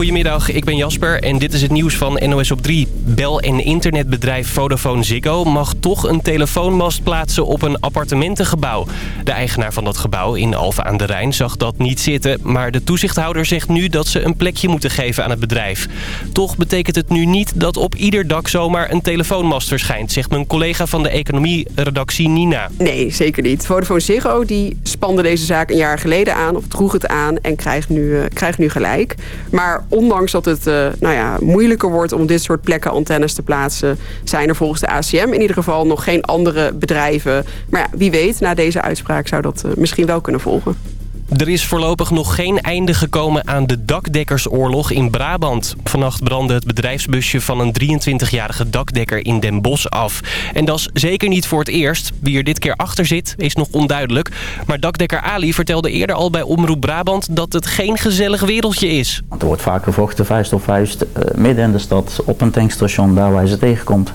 Goedemiddag, ik ben Jasper en dit is het nieuws van NOS op 3. Bel- en internetbedrijf Vodafone Ziggo mag toch een telefoonmast plaatsen op een appartementengebouw. De eigenaar van dat gebouw in Alphen aan de Rijn zag dat niet zitten... maar de toezichthouder zegt nu dat ze een plekje moeten geven aan het bedrijf. Toch betekent het nu niet dat op ieder dak zomaar een telefoonmast verschijnt... zegt mijn collega van de economie-redactie Nina. Nee, zeker niet. Vodafone Ziggo die spande deze zaak een jaar geleden aan... of droeg het aan en krijgt nu, uh, krijgt nu gelijk. Maar ondanks dat het uh, nou ja, moeilijker wordt om dit soort plekken antennes te plaatsen... zijn er volgens de ACM in ieder geval nog geen andere bedrijven. Maar ja, wie weet, na deze uitspraak zou dat uh, misschien wel kunnen volgen. Er is voorlopig nog geen einde gekomen aan de dakdekkersoorlog in Brabant. Vannacht brandde het bedrijfsbusje van een 23-jarige dakdekker in Den Bosch af. En dat is zeker niet voor het eerst. Wie er dit keer achter zit, is nog onduidelijk. Maar dakdekker Ali vertelde eerder al bij Omroep Brabant dat het geen gezellig wereldje is. Er wordt vaak gevochten, vuist op vuist, uh, midden in de stad, op een tankstation, daar waar hij ze tegenkomt.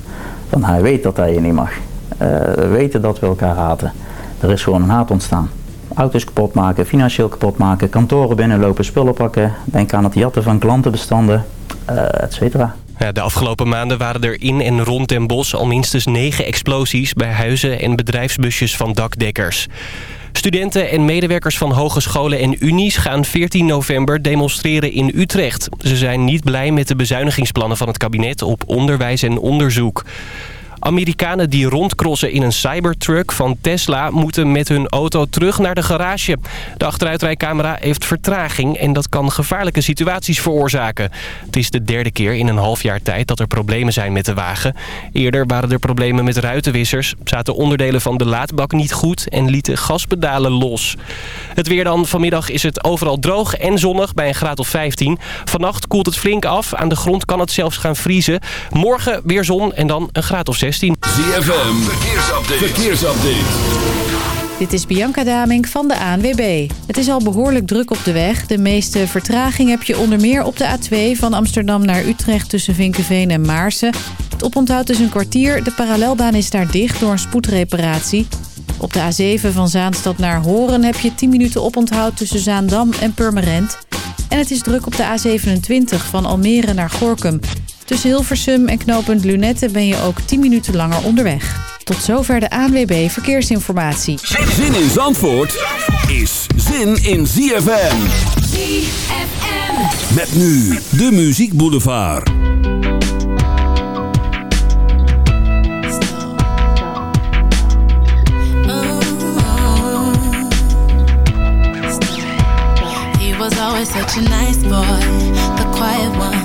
Van hij weet dat hij je niet mag. Uh, we weten dat we elkaar haten. Er is gewoon een haat ontstaan auto's kapot maken, financieel kapot maken, kantoren binnenlopen, spullen pakken. Denk aan het jatten van klantenbestanden, uh, et cetera. Ja, de afgelopen maanden waren er in en rond Den Bosch al minstens negen explosies bij huizen en bedrijfsbusjes van dakdekkers. Studenten en medewerkers van hogescholen en unies gaan 14 november demonstreren in Utrecht. Ze zijn niet blij met de bezuinigingsplannen van het kabinet op onderwijs en onderzoek. Amerikanen die rondcrossen in een Cybertruck van Tesla... moeten met hun auto terug naar de garage. De achteruitrijcamera heeft vertraging... en dat kan gevaarlijke situaties veroorzaken. Het is de derde keer in een half jaar tijd dat er problemen zijn met de wagen. Eerder waren er problemen met ruitenwissers... zaten onderdelen van de laadbak niet goed... en lieten gaspedalen los. Het weer dan. Vanmiddag is het overal droog en zonnig bij een graad of 15. Vannacht koelt het flink af. Aan de grond kan het zelfs gaan vriezen. Morgen weer zon en dan een graad of 16. ZFM, verkeersupdate. verkeersupdate. Dit is Bianca Damink van de ANWB. Het is al behoorlijk druk op de weg. De meeste vertraging heb je onder meer op de A2 van Amsterdam naar Utrecht... tussen Vinkenveen en Maarsen. Het oponthoud is een kwartier. De parallelbaan is daar dicht door een spoedreparatie. Op de A7 van Zaanstad naar Horen heb je 10 minuten oponthoud tussen Zaandam en Purmerend. En het is druk op de A27 van Almere naar Gorkum... Tussen Hilversum en knooppunt Lunette ben je ook 10 minuten langer onderweg. Tot zover de ANWB Verkeersinformatie. Zin in Zandvoort is zin in ZFM. ZFM. Met nu de Muziek Boulevard. He was always such a nice boy, the quiet one.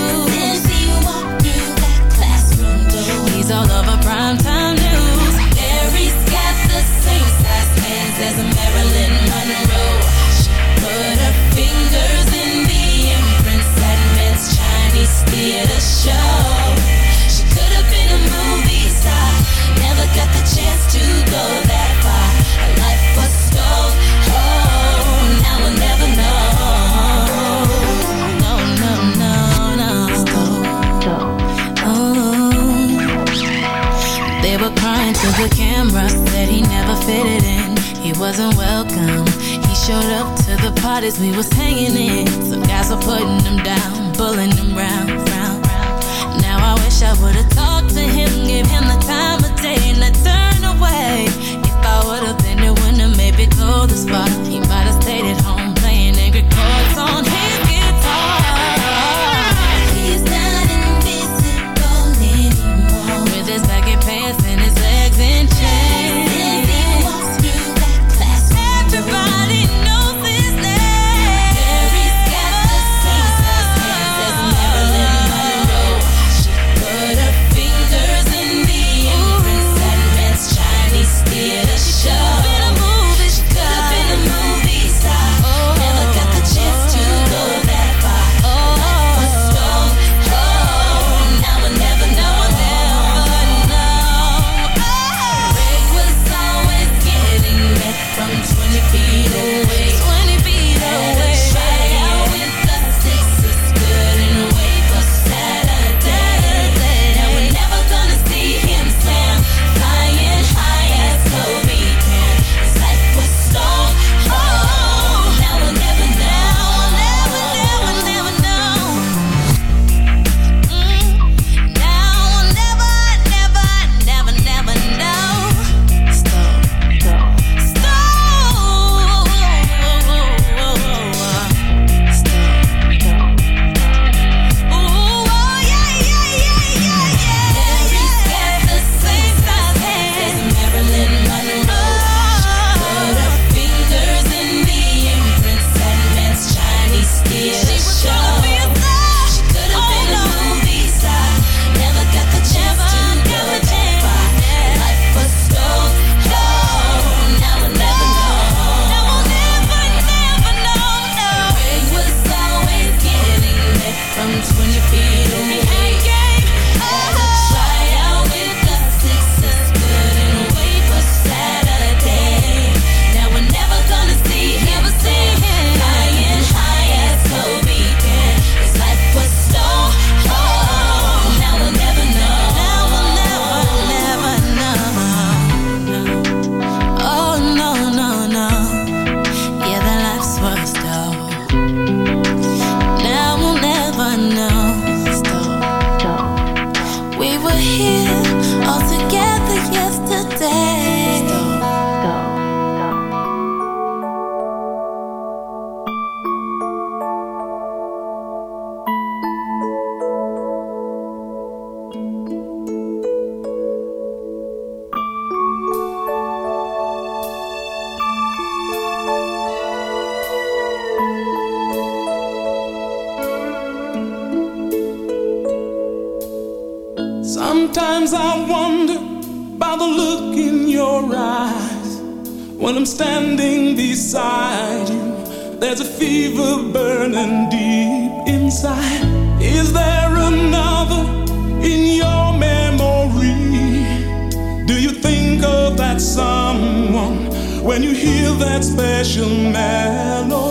All over primetime news. Mary's got the same size hands as Marilyn wasn't welcome. He showed up to the parties we was hanging in. Some guys were putting him down, pulling him round, round, round. Now I wish I would've talked to him, give him the time of day, and I turn away. If I would've been there when I maybe go the spot, he might have stayed at that special melody?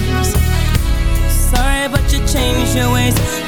to change your ways.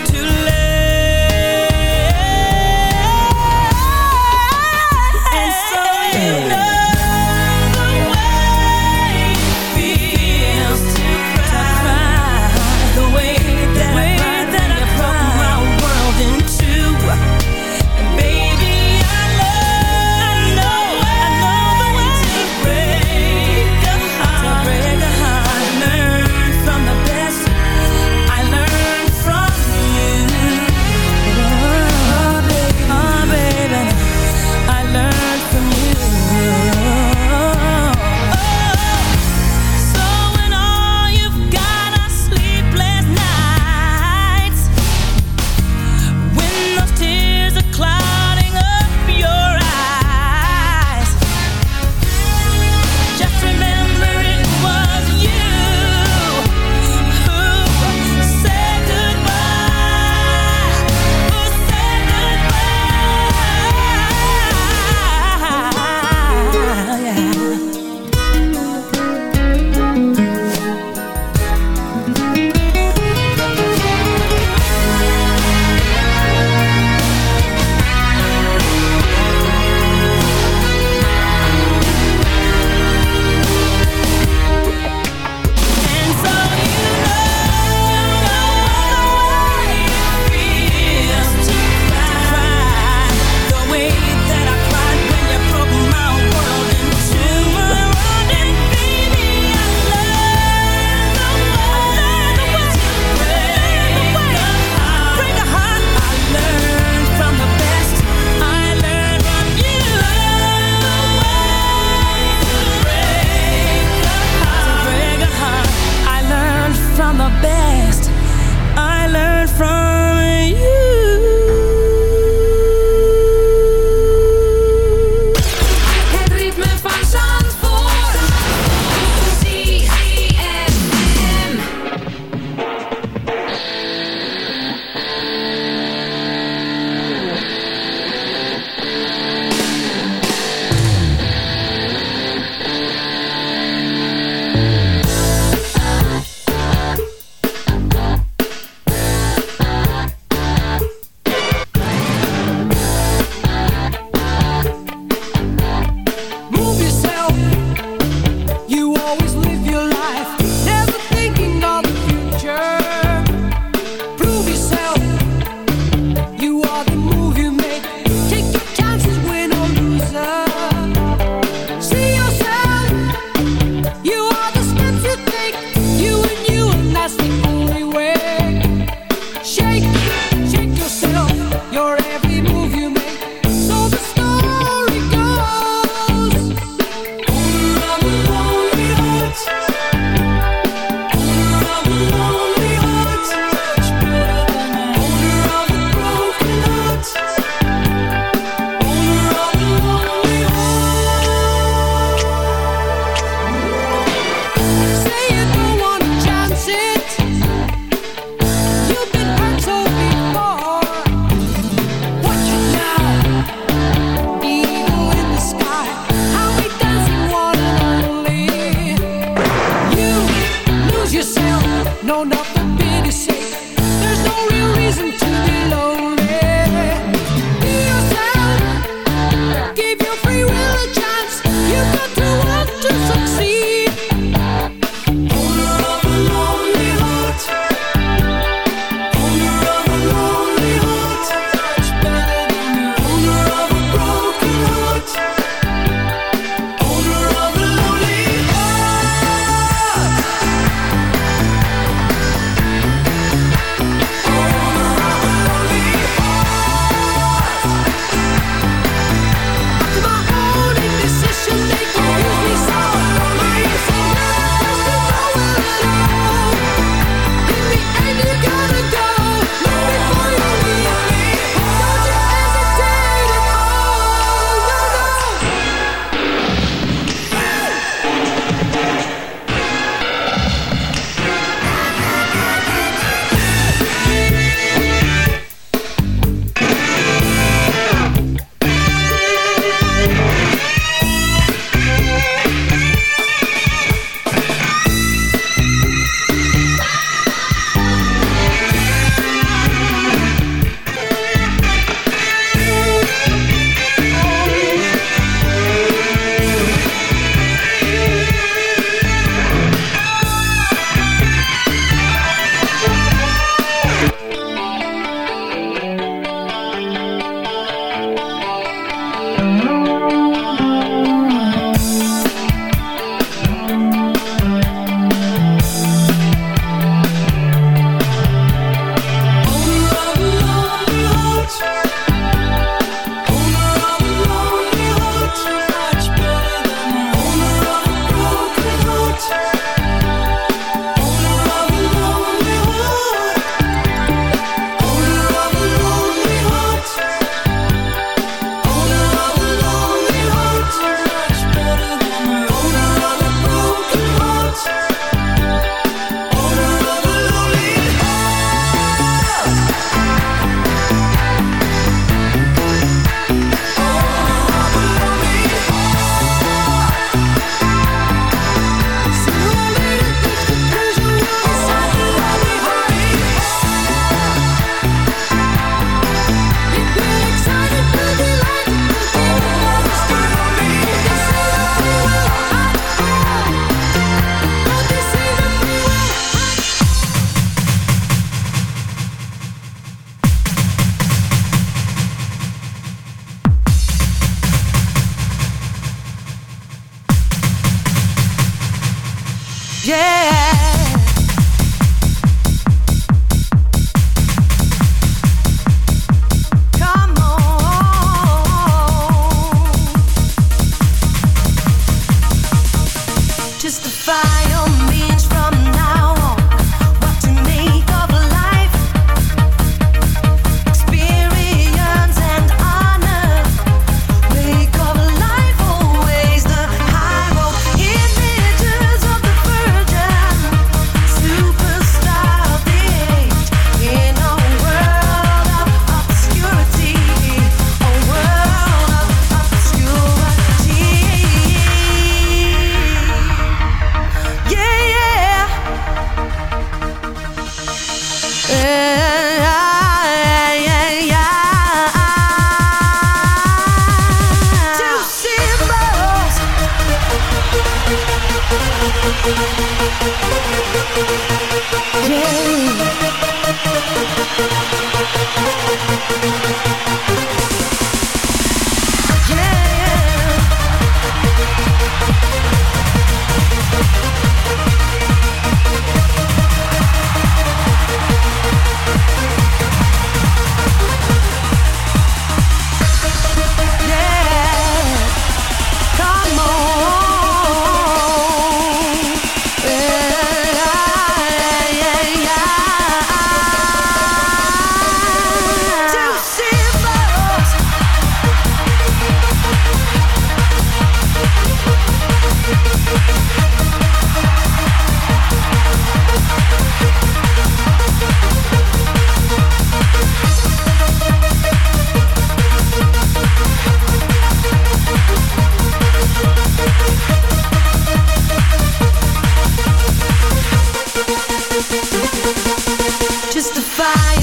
Justify your means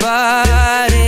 Mm.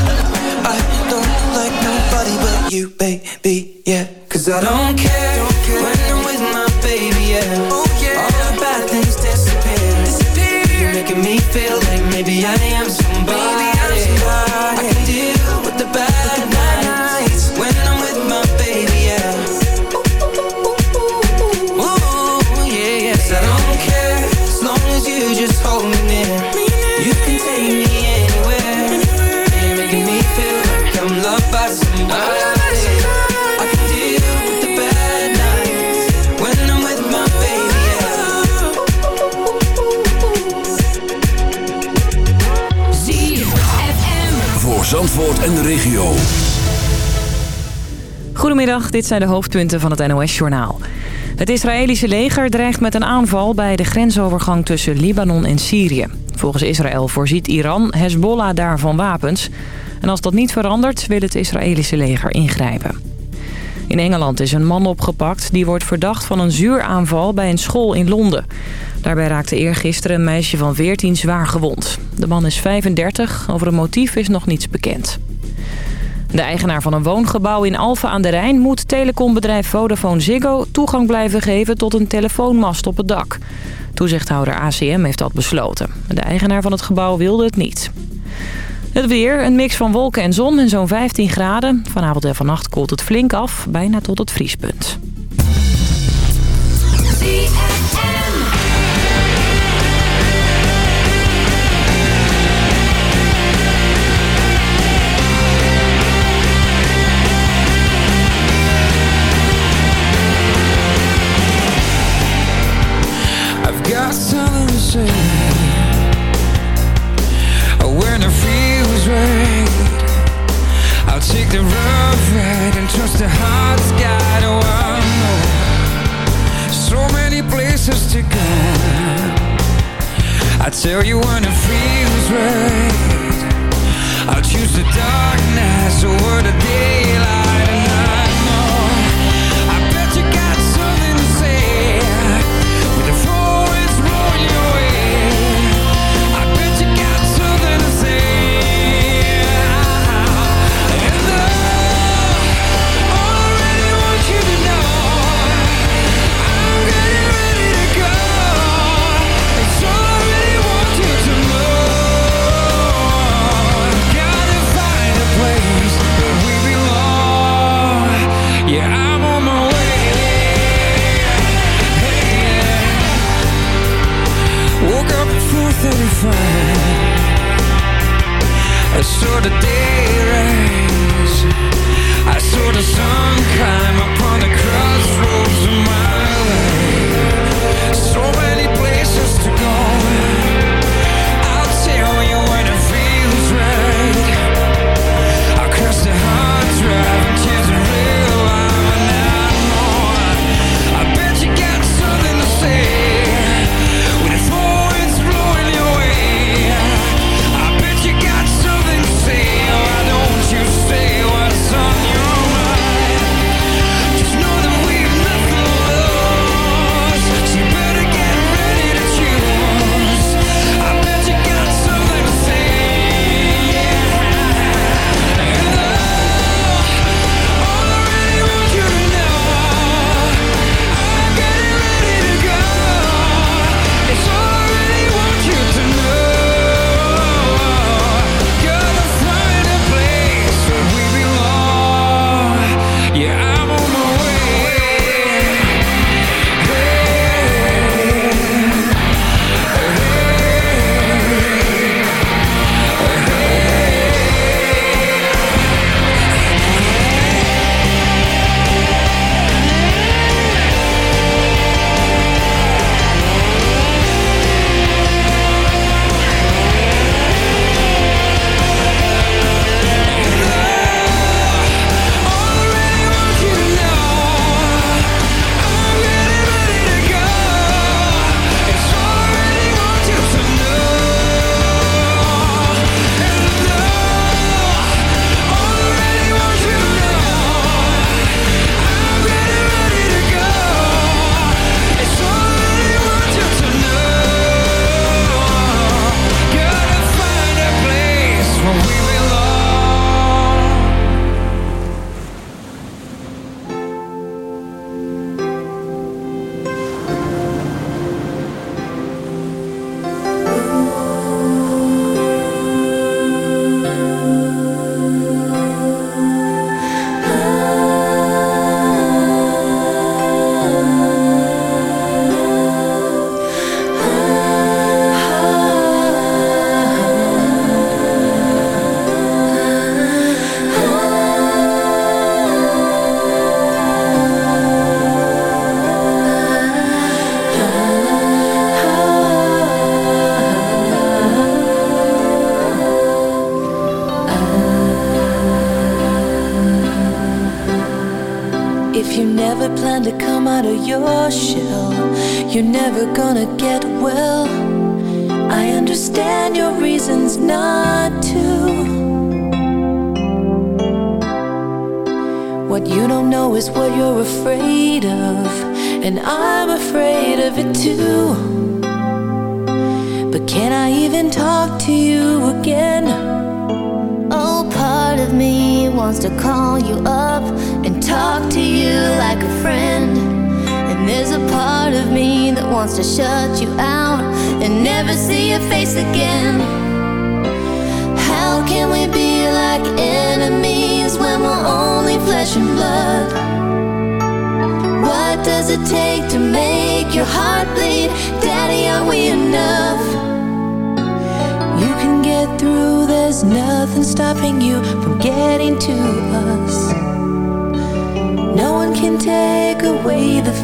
Goedemiddag, dit zijn de hoofdpunten van het NOS-journaal. Het Israëlische leger dreigt met een aanval bij de grensovergang tussen Libanon en Syrië. Volgens Israël voorziet Iran Hezbollah daarvan wapens. En als dat niet verandert, wil het Israëlische leger ingrijpen. In Engeland is een man opgepakt die wordt verdacht van een zuuraanval bij een school in Londen. Daarbij raakte eergisteren een meisje van 14 zwaar gewond. De man is 35, over een motief is nog niets bekend. De eigenaar van een woongebouw in Alphen aan de Rijn moet telecombedrijf Vodafone Ziggo toegang blijven geven tot een telefoonmast op het dak. Toezichthouder ACM heeft dat besloten. De eigenaar van het gebouw wilde het niet. Het weer, een mix van wolken en zon en zo'n 15 graden. Vanavond en vannacht koelt het flink af, bijna tot het vriespunt.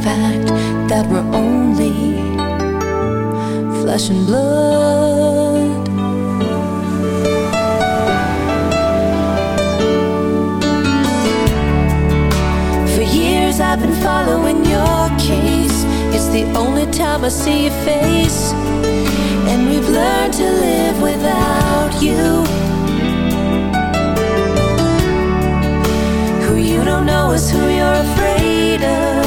Fact that we're only flesh and blood. For years I've been following your case. It's the only time I see your face. And we've learned to live without you. Who you don't know is who you're afraid of.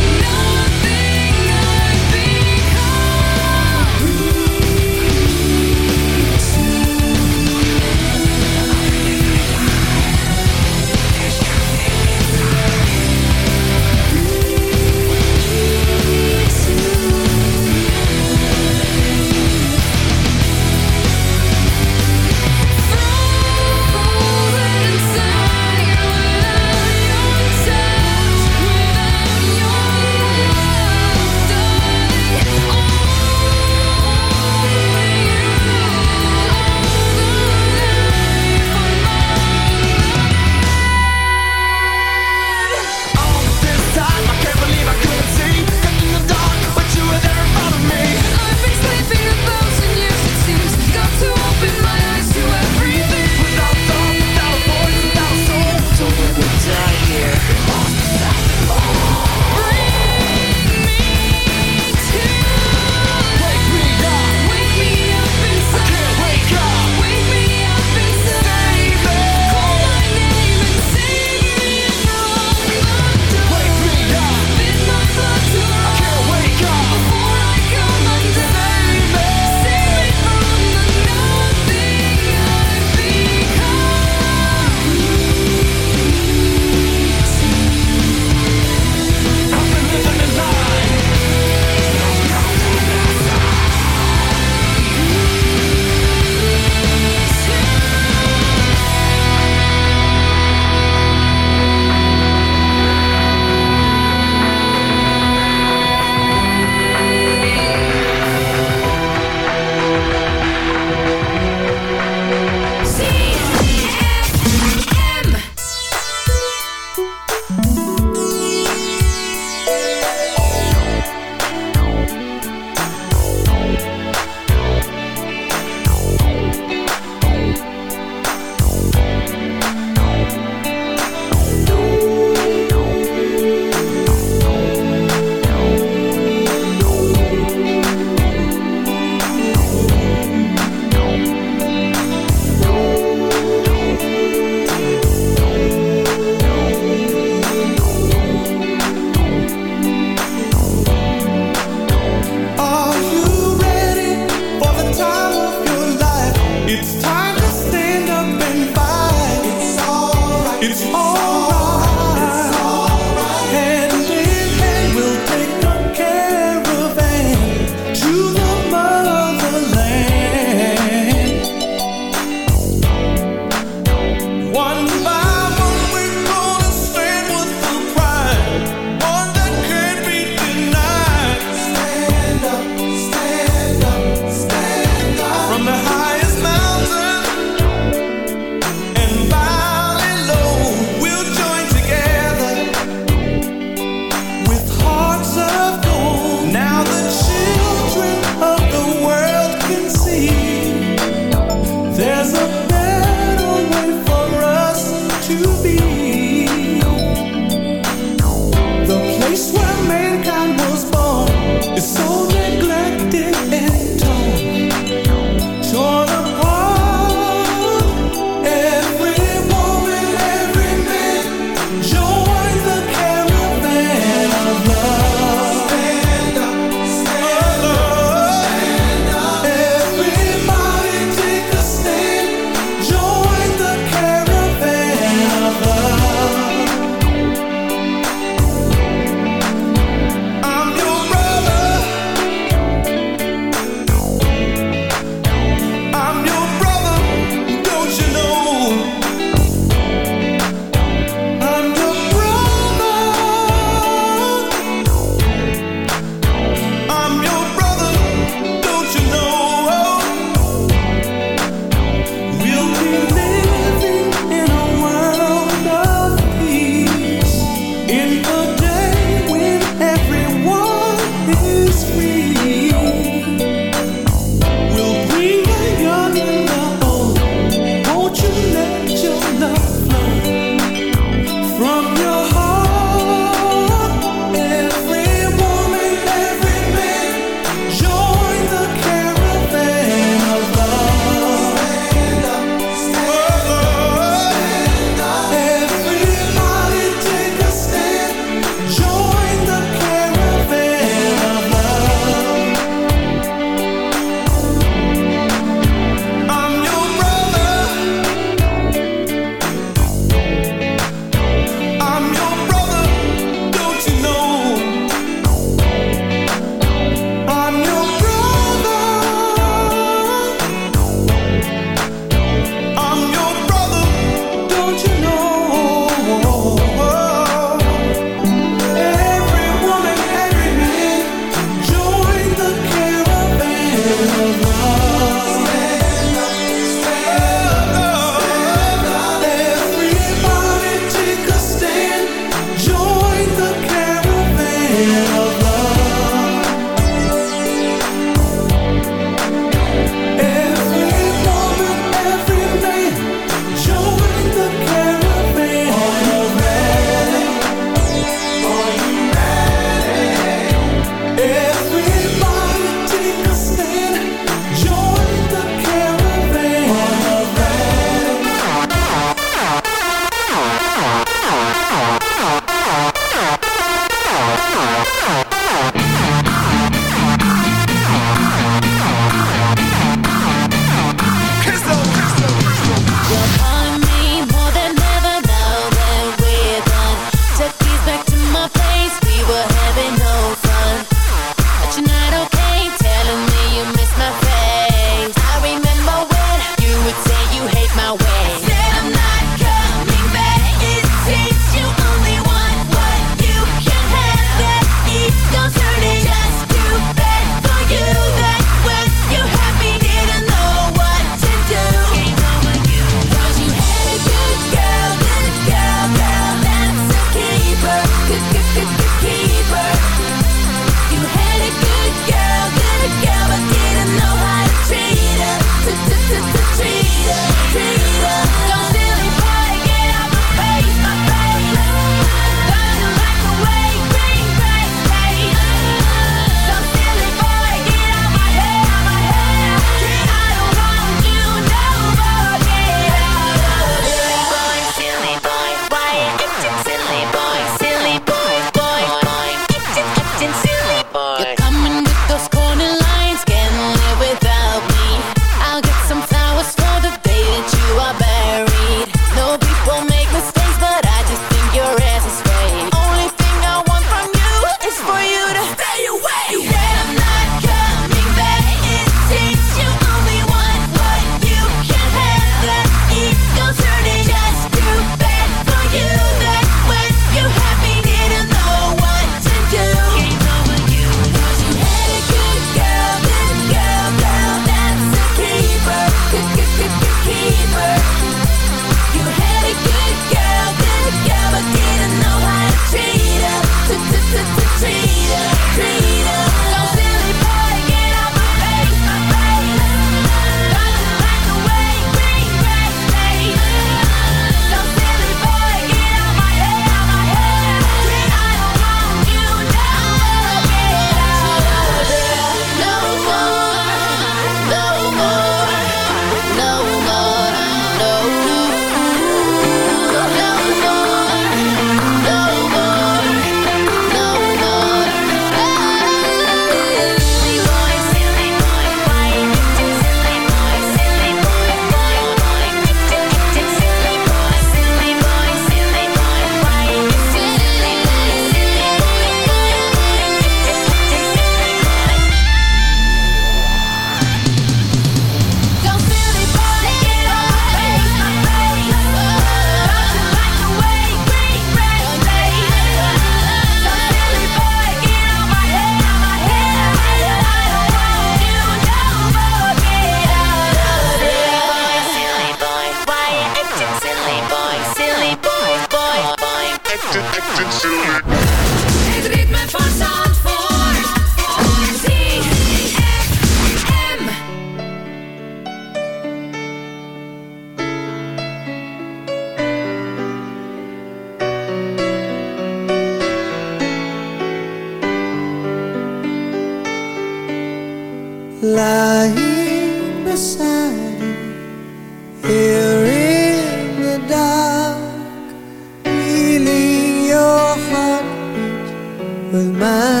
With mine.